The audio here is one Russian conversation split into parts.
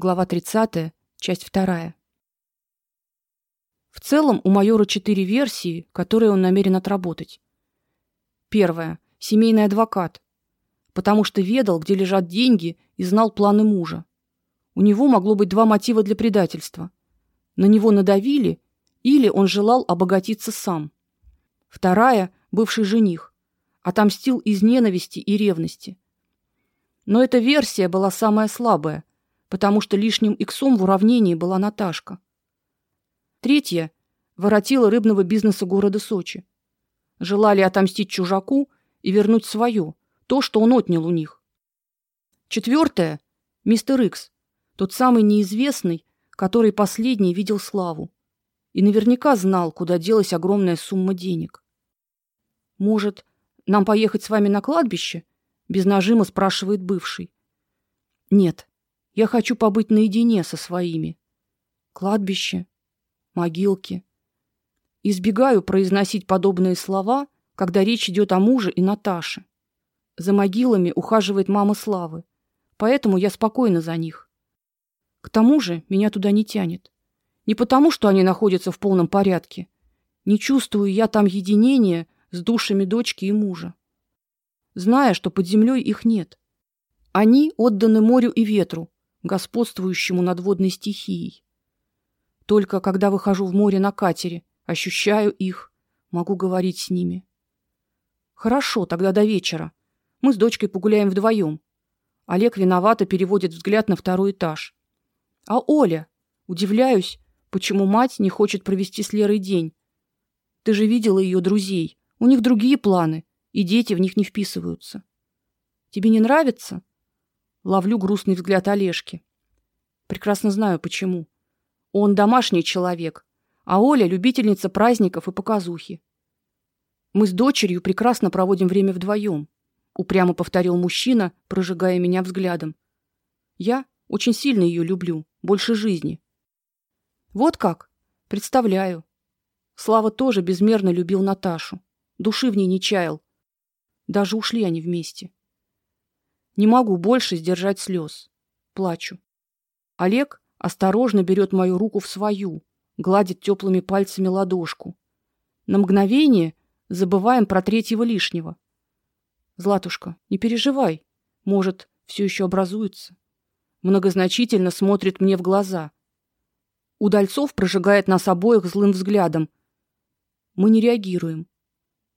Глава 30, часть 2. В целом у майора четыре версии, которые он намерен отработать. Первая семейный адвокат, потому что ведал, где лежат деньги и знал планы мужа. У него могло быть два мотива для предательства. На него надавили или он желал обогатиться сам. Вторая бывший жених отомстил из ненависти и ревности. Но эта версия была самая слабая потому что лишним иксом в уравнении была Наташка. Третья воротила рыбного бизнеса города Сочи. Желали отомстить чужаку и вернуть свое, то, что он отнял у них. Четвертое — мистер Икс, тот самый неизвестный, который последний видел славу и наверняка знал, куда делась огромная сумма денег. Может, нам поехать с вами на кладбище? без нажима спрашивает бывший. Нет. Я хочу побыть наедине со своими. Кладбище, могилки. Избегаю произносить подобные слова, когда речь идет о муже и Наташе. За могилами ухаживает мама Славы, поэтому я спокойна за них. К тому же, меня туда не тянет. Не потому, что они находятся в полном порядке. Не чувствую я там единения с душами дочки и мужа. Зная, что под землей их нет. Они отданы морю и ветру, господствующему над водной стихией. Только когда выхожу в море на катере, ощущаю их, могу говорить с ними. Хорошо, тогда до вечера. Мы с дочкой погуляем вдвоем. Олег виновато переводит взгляд на второй этаж. А Оля, удивляюсь, почему мать не хочет провести с Лерой день. Ты же видела ее друзей. У них другие планы, и дети в них не вписываются. Тебе не нравится? Ловлю грустный взгляд Олежки. Прекрасно знаю почему. Он домашний человек, а Оля любительница праздников и показухи. Мы с дочерью прекрасно проводим время вдвоем, упрямо повторил мужчина, прожигая меня взглядом. Я очень сильно ее люблю, больше жизни. Вот как? Представляю. Слава тоже безмерно любил Наташу. Души в ней не чаял. Даже ушли они вместе. Не могу больше сдержать слез. Плачу. Олег осторожно берет мою руку в свою, гладит теплыми пальцами ладошку. На мгновение забываем про третьего лишнего. Златушка, не переживай. Может, все еще образуется. Многозначительно смотрит мне в глаза. Удальцов прожигает нас обоих злым взглядом. Мы не реагируем.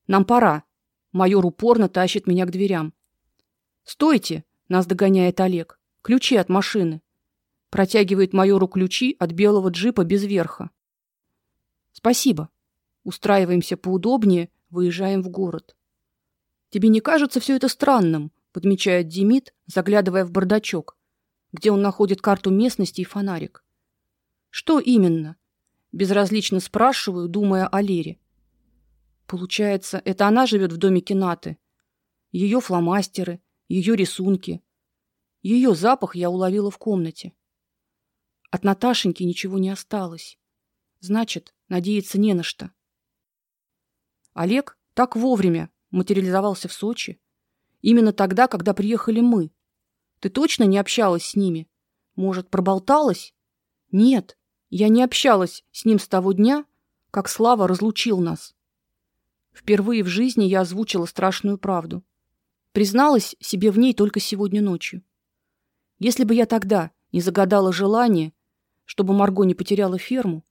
Нам пора. Майор упорно тащит меня к дверям. Стойте, нас догоняет Олег. Ключи от машины. Протягивает майору ключи от белого джипа без верха. Спасибо. Устраиваемся поудобнее, выезжаем в город. Тебе не кажется все это странным? подмечает Демид, заглядывая в бардачок, где он находит карту местности и фонарик. Что именно? безразлично спрашиваю, думая о Лере. Получается, это она живет в домике Наты. Ее фломастеры, ее рисунки. Ее запах я уловила в комнате. От Наташеньки ничего не осталось. Значит, надеяться не на что. Олег так вовремя материализовался в Сочи, именно тогда, когда приехали мы. Ты точно не общалась с ними? Может, проболталась? Нет, я не общалась с ним с того дня, как Слава разлучил нас. Впервые в жизни я озвучила страшную правду. Призналась себе в ней только сегодня ночью. Если бы я тогда не загадала желание, чтобы Марго не потеряла ферму,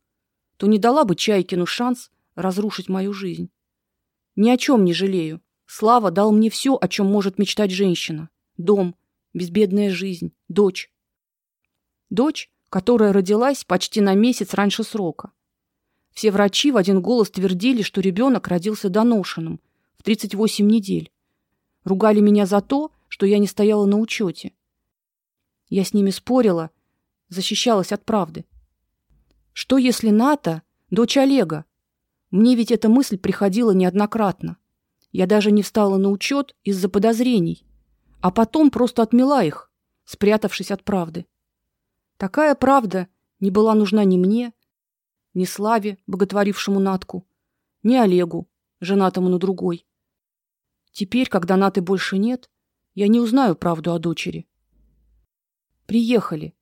то не дала бы Чайкину шанс разрушить мою жизнь. Ни о чем не жалею. Слава дал мне все, о чем может мечтать женщина: дом, безбедная жизнь, дочь. Дочь, которая родилась почти на месяц раньше срока. Все врачи в один голос твердили, что ребенок родился доношенным в 38 недель. Ругали меня за то, что я не стояла на учете. Я с ними спорила, защищалась от правды. Что если Ната дочь Олега? Мне ведь эта мысль приходила неоднократно. Я даже не встала на учет из-за подозрений, а потом просто отмела их, спрятавшись от правды. Такая правда не была нужна ни мне, ни Славе, боготворившему Натку, ни Олегу, женатому на другой. Теперь, когда Наты больше нет, я не узнаю правду о дочери. Приехали.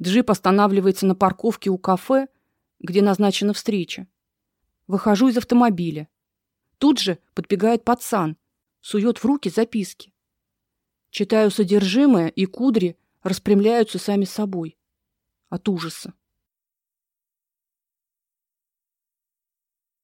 Джип останавливается на парковке у кафе, где назначена встреча. Выхожу из автомобиля. Тут же подбегает пацан, сует в руки записки. Читаю содержимое, и кудри распрямляются сами собой от ужаса.